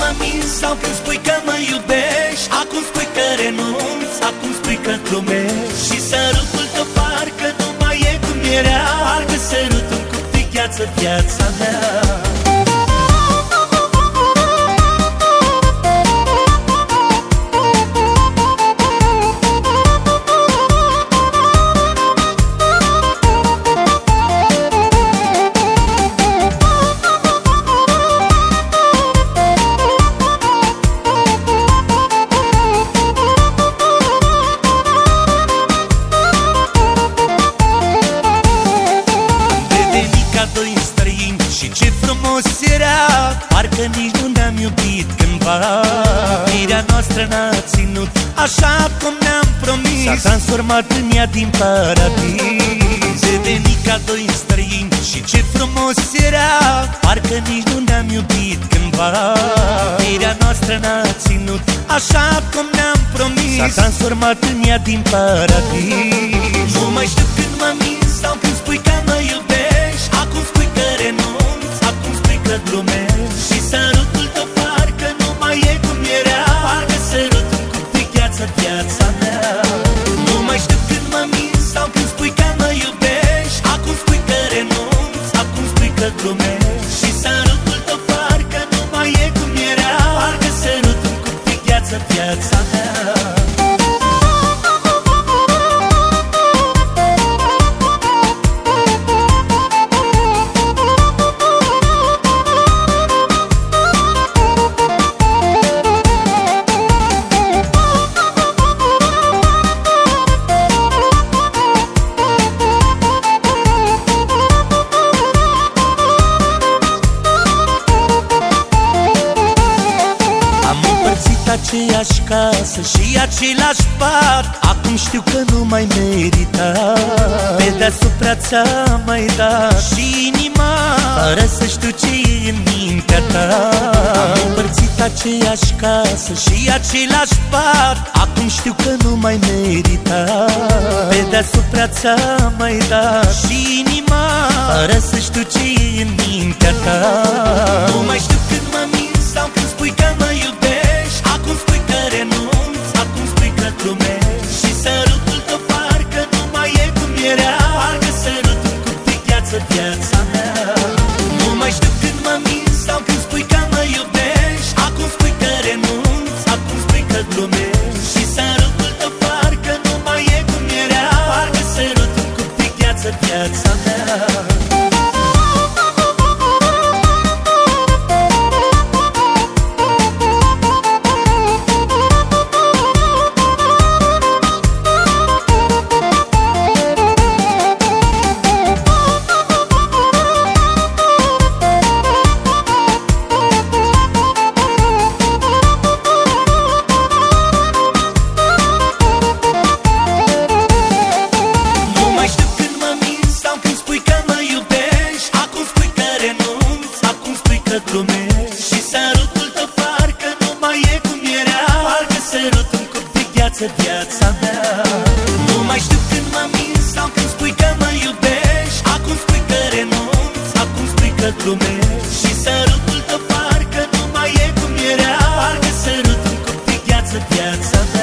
mai știu când mă minți sau când spui că mă iubești. Acum spui că renunți, acum spui că glumești Și sărutul tău parcă nu mai e cum era. Parcă sărutul cu gheață viața mea Parcă nici nu ne-am iubit cândva. Firea noastră n-a ținut Așa cum ne-am promis. S-a transformat în ea din paradis. Deveni ca doi străini Și ce frumos era Parcă nici nu ne-am iubit cândva. Firea noastră n-a ținut Așa cum ne-am promis. S-a transformat în ea din paradis. Nu mai știu când mă minți viața mea. Nu mai știu când mă minți sau când spui că mă iubești. Acum spui că renunți, acum spui că glumești. Și sărutul tău parcă nu mai e cum era. Parcă sărutul cu viața, viața mea. Aceeași casă și același pat Acum știu că nu mai merita. Pe deasupra ți-a mai dat și inima. Fără să știu ce e în mintea ta. Am împărțit aceeași casă și același pat Acum știu că nu mai merita. Pe deasupra ți-a mai dat și inima. Fără să știu ce e în mintea ta. Nu mai știu când mă mir viață viața mea. Nu mai știu când mă mint sau când spui că mă iubești. Acum spui că renunți, acum spui că glumești. Și sărutul tău parcă nu mai e cum era. Parcă sărutul cu viață viața mea. multă lume Și sărutul tău parcă nu mai e cum era. Parcă sărutul cu viață, viața mea